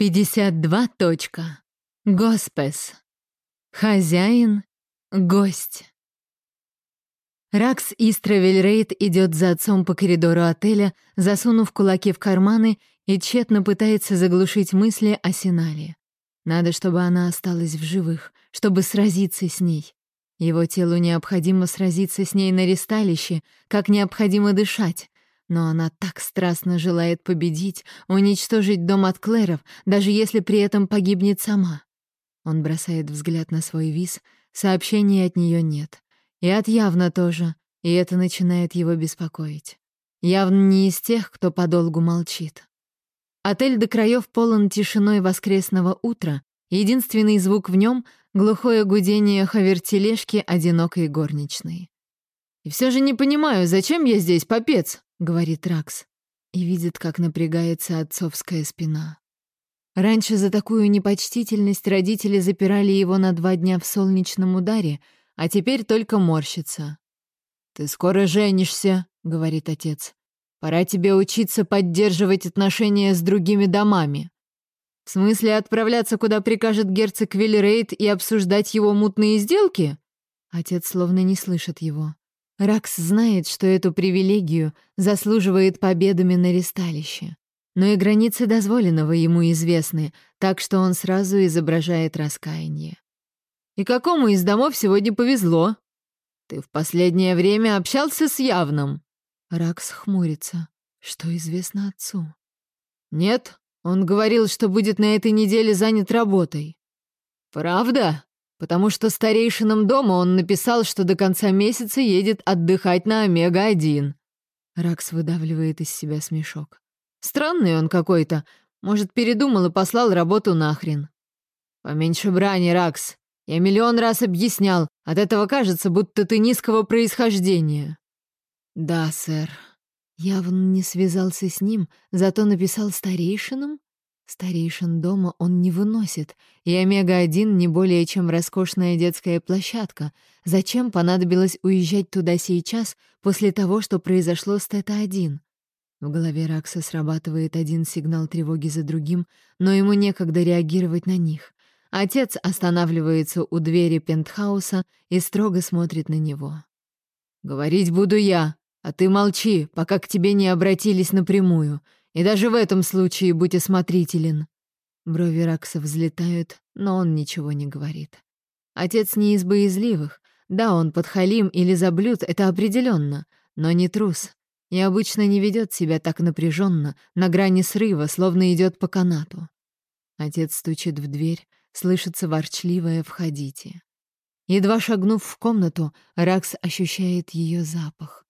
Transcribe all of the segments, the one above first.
52. Точка. Госпес. Хозяин. Гость. Ракс Истравельрейд идет за отцом по коридору отеля, засунув кулаки в карманы и тщетно пытается заглушить мысли о Синале. Надо, чтобы она осталась в живых, чтобы сразиться с ней. Его телу необходимо сразиться с ней на ресталище, как необходимо дышать, но она так страстно желает победить, уничтожить дом от Клэров, даже если при этом погибнет сама. Он бросает взгляд на свой виз, сообщений от нее нет. И от явно тоже, и это начинает его беспокоить. Явно не из тех, кто подолгу молчит. Отель до краев полон тишиной воскресного утра, единственный звук в нем — глухое гудение хавертележки одинокой горничной. «И все же не понимаю, зачем я здесь, попец?» Говорит Ракс, и видит, как напрягается отцовская спина. Раньше за такую непочтительность родители запирали его на два дня в солнечном ударе, а теперь только морщится. «Ты скоро женишься», — говорит отец. «Пора тебе учиться поддерживать отношения с другими домами». «В смысле отправляться, куда прикажет герцог Виллерейд и обсуждать его мутные сделки?» Отец словно не слышит его. Ракс знает, что эту привилегию заслуживает победами на ресталище. Но и границы дозволенного ему известны, так что он сразу изображает раскаяние. «И какому из домов сегодня повезло?» «Ты в последнее время общался с Явным?» Ракс хмурится. Что известно отцу? «Нет, он говорил, что будет на этой неделе занят работой». «Правда?» Потому что старейшинам дома он написал, что до конца месяца едет отдыхать на Омега-1. Ракс выдавливает из себя смешок. Странный он какой-то. Может, передумал и послал работу нахрен. Поменьше брани, Ракс. Я миллион раз объяснял. От этого кажется, будто ты низкого происхождения. Да, сэр. Явно не связался с ним, зато написал старейшинам? Старейшин дома он не выносит, и Омега-1 не более чем роскошная детская площадка. Зачем понадобилось уезжать туда сейчас, после того, что произошло с Тета-1? В голове Ракса срабатывает один сигнал тревоги за другим, но ему некогда реагировать на них. Отец останавливается у двери пентхауса и строго смотрит на него. «Говорить буду я, а ты молчи, пока к тебе не обратились напрямую. И даже в этом случае будь осмотрителен». Брови Ракса взлетают, но он ничего не говорит. Отец не из боязливых. Да, он подхалим или заблюд, это определенно, но не трус. И обычно не ведет себя так напряженно, на грани срыва, словно идет по канату. Отец стучит в дверь, слышится ворчливое «входите». Едва шагнув в комнату, Ракс ощущает ее запах.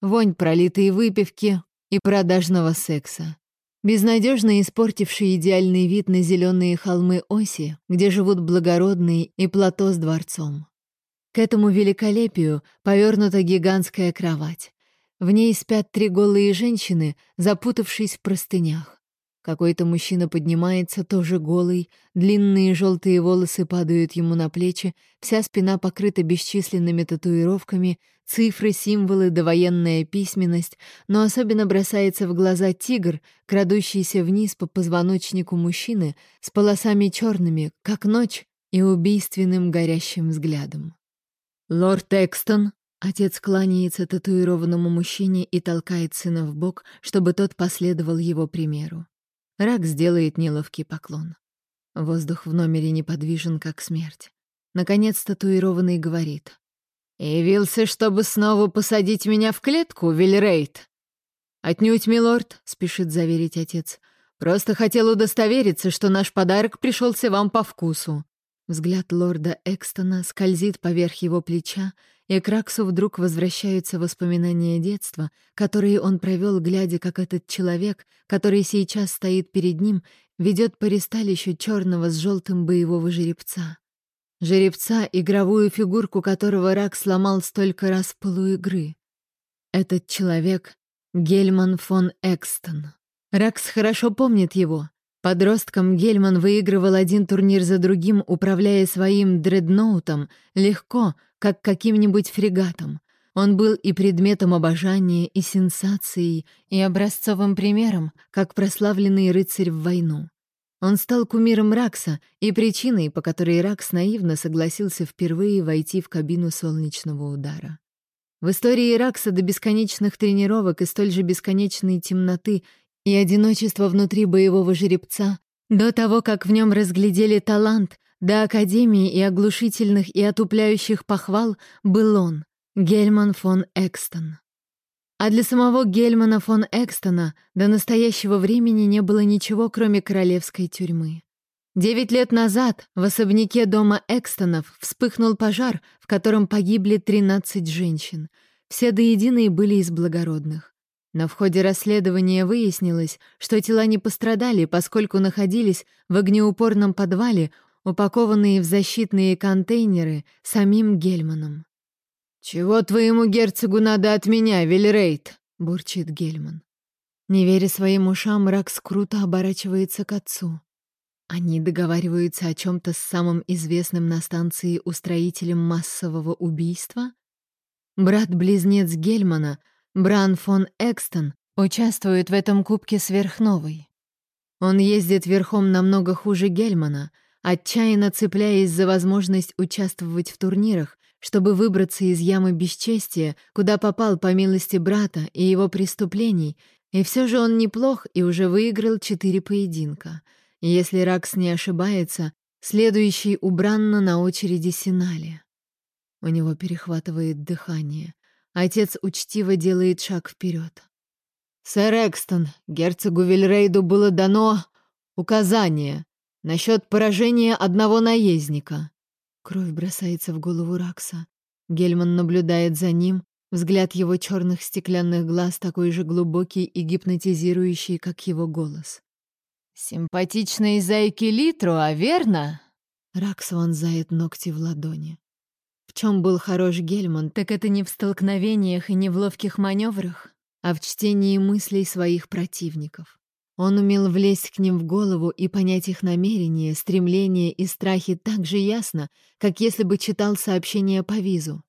Вонь пролитой выпивки, и продажного секса. Безнадежно испортивший идеальный вид на зеленые холмы оси, где живут благородные и плато с дворцом. К этому великолепию повернута гигантская кровать. В ней спят три голые женщины, запутавшись в простынях. Какой-то мужчина поднимается, тоже голый, длинные желтые волосы падают ему на плечи, вся спина покрыта бесчисленными татуировками, цифры, символы, довоенная письменность, но особенно бросается в глаза тигр, крадущийся вниз по позвоночнику мужчины с полосами черными, как ночь, и убийственным горящим взглядом. «Лорд Экстон!» Отец кланяется татуированному мужчине и толкает сына в бок, чтобы тот последовал его примеру. Рак сделает неловкий поклон. Воздух в номере неподвижен, как смерть. Наконец татуированный говорит. «Явился, чтобы снова посадить меня в клетку, Вильрейд?» «Отнюдь, милорд», — спешит заверить отец. «Просто хотел удостовериться, что наш подарок пришелся вам по вкусу». Взгляд лорда Экстона скользит поверх его плеча, и к Раксу вдруг возвращаются воспоминания детства, которые он провел, глядя, как этот человек, который сейчас стоит перед ним, ведет по ресталищу черного с желтым боевого жеребца. Жеребца, игровую фигурку которого Рак сломал столько раз в полуигры. Этот человек — Гельман фон Экстон. Ракс хорошо помнит его. Подростком Гельман выигрывал один турнир за другим, управляя своим дредноутом, легко, как каким-нибудь фрегатом. Он был и предметом обожания, и сенсацией, и образцовым примером, как прославленный рыцарь в войну. Он стал кумиром Ракса и причиной, по которой Ракс наивно согласился впервые войти в кабину солнечного удара. В истории Ракса до бесконечных тренировок и столь же бесконечной темноты и одиночества внутри боевого жеребца, до того, как в нем разглядели талант, до Академии и оглушительных и отупляющих похвал был он, Гельман фон Экстон. А для самого Гельмана фон Экстона до настоящего времени не было ничего, кроме королевской тюрьмы. Девять лет назад в особняке дома Экстонов вспыхнул пожар, в котором погибли 13 женщин. Все до единой были из благородных. Но в ходе расследования выяснилось, что тела не пострадали, поскольку находились в огнеупорном подвале, упакованные в защитные контейнеры самим Гельманом. «Чего твоему герцогу надо от меня, Вильрейт?» — бурчит Гельман. Не веря своим ушам, Ракс круто оборачивается к отцу. Они договариваются о чем-то с самым известным на станции устроителем массового убийства? Брат-близнец Гельмана, Бран фон Экстон, участвует в этом кубке сверхновой. Он ездит верхом намного хуже Гельмана, отчаянно цепляясь за возможность участвовать в турнирах, чтобы выбраться из ямы бесчестия, куда попал по милости брата и его преступлений, и все же он неплох и уже выиграл четыре поединка. И если Ракс не ошибается, следующий у на очереди Синали. У него перехватывает дыхание. Отец учтиво делает шаг вперед. «Сэр Экстон, герцогу Вильрейду было дано указание насчет поражения одного наездника. Кровь бросается в голову Ракса. Гельман наблюдает за ним, взгляд его черных стеклянных глаз такой же глубокий и гипнотизирующий, как его голос. «Симпатичные зайки Литру, а верно?» Ракс вонзает ногти в ладони. В чем был хорош Гельман, так это не в столкновениях и не в ловких маневрах, а в чтении мыслей своих противников. Он умел влезть к ним в голову и понять их намерения, стремления и страхи так же ясно, как если бы читал сообщение по визу.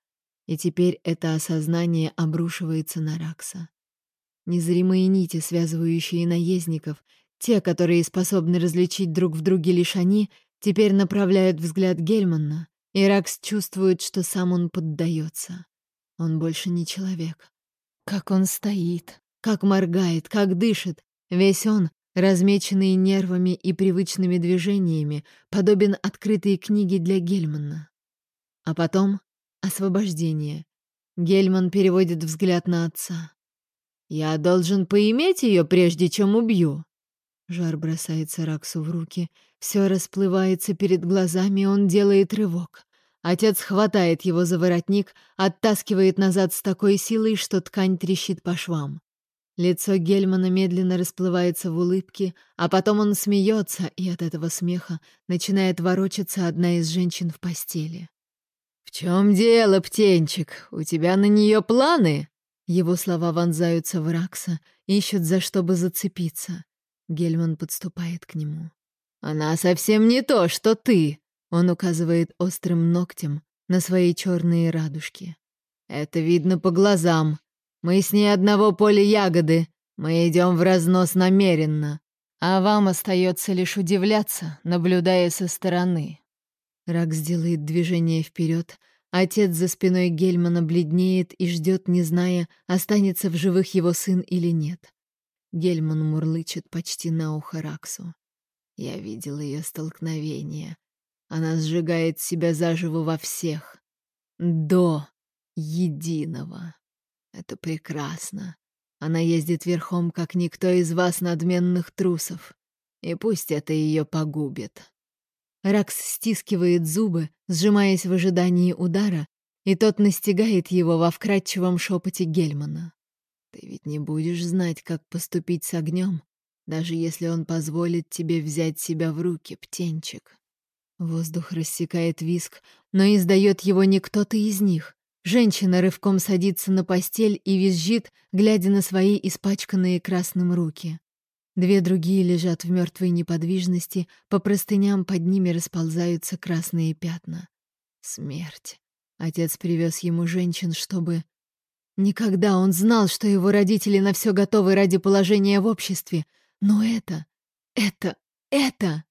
И теперь это осознание обрушивается на Ракса. Незримые нити, связывающие наездников, те, которые способны различить друг в друге лишь они, теперь направляют взгляд Гельмана, и Ракс чувствует, что сам он поддается. Он больше не человек. Как он стоит, как моргает, как дышит, Весь он, размеченный нервами и привычными движениями, подобен открытой книге для Гельмана. А потом — освобождение. Гельман переводит взгляд на отца. «Я должен поиметь ее, прежде чем убью». Жар бросается Раксу в руки, все расплывается перед глазами, он делает рывок. Отец хватает его за воротник, оттаскивает назад с такой силой, что ткань трещит по швам. Лицо Гельмана медленно расплывается в улыбке, а потом он смеется, и от этого смеха начинает ворочаться одна из женщин в постели. «В чем дело, птенчик? У тебя на нее планы?» Его слова вонзаются в Ракса, ищут за что бы зацепиться. Гельман подступает к нему. «Она совсем не то, что ты!» Он указывает острым ногтем на свои черные радужки. «Это видно по глазам. Мы с ней одного поля ягоды. Мы идем в разнос намеренно. А вам остается лишь удивляться, наблюдая со стороны. Рак сделает движение вперед. Отец за спиной Гельмана бледнеет и ждет, не зная, останется в живых его сын или нет. Гельман мурлычет почти на ухо Раксу. Я видел ее столкновение. Она сжигает себя заживо во всех. До единого. Это прекрасно. Она ездит верхом, как никто из вас, надменных трусов. И пусть это ее погубит. Ракс стискивает зубы, сжимаясь в ожидании удара, и тот настигает его во вкрадчивом шепоте Гельмана. Ты ведь не будешь знать, как поступить с огнем, даже если он позволит тебе взять себя в руки, птенчик. Воздух рассекает виск, но издает его не кто-то из них, Женщина рывком садится на постель и визжит, глядя на свои испачканные красным руки. Две другие лежат в мертвой неподвижности, по простыням под ними расползаются красные пятна. Смерть. Отец привез ему женщин, чтобы... Никогда он знал, что его родители на все готовы ради положения в обществе. Но это... это... это...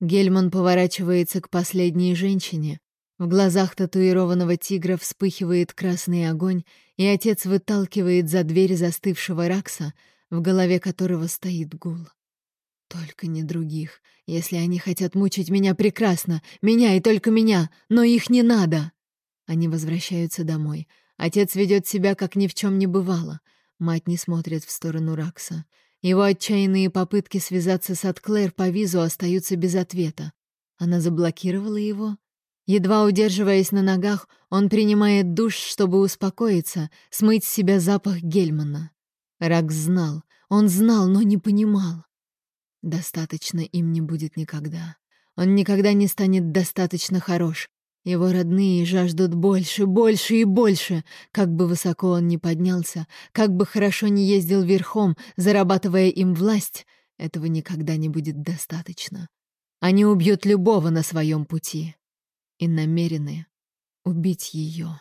Гельман поворачивается к последней женщине. В глазах татуированного тигра вспыхивает красный огонь, и отец выталкивает за дверь застывшего Ракса, в голове которого стоит гул. Только не других. Если они хотят мучить меня прекрасно, меня и только меня, но их не надо. Они возвращаются домой. Отец ведет себя, как ни в чем не бывало. Мать не смотрит в сторону Ракса. Его отчаянные попытки связаться с Атклэр по визу остаются без ответа. Она заблокировала его? Едва удерживаясь на ногах, он принимает душ, чтобы успокоиться, смыть с себя запах Гельмана. Ракс знал, он знал, но не понимал. Достаточно им не будет никогда. Он никогда не станет достаточно хорош. Его родные жаждут больше, больше и больше. Как бы высоко он ни поднялся, как бы хорошо ни ездил верхом, зарабатывая им власть, этого никогда не будет достаточно. Они убьют любого на своем пути и намерены убить ее.